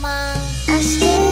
マン明日